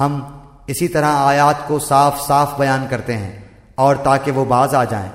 ہم اسی طرح آیات کو صاف صاف بیان کرتے ہیں اور تاکہ وہ باز آ جائیں۔